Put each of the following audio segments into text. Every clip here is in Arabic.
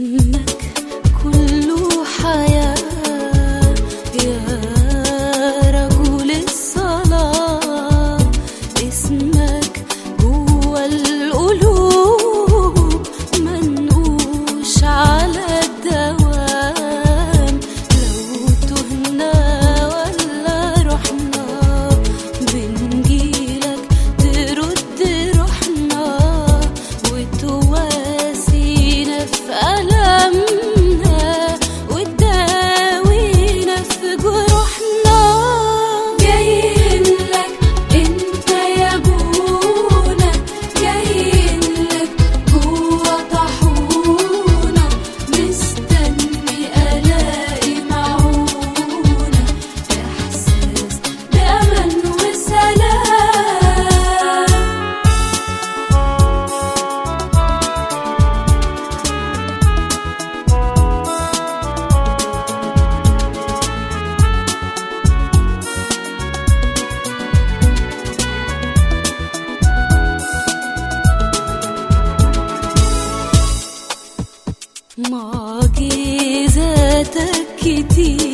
اسمك كله حياه kiti.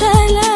selam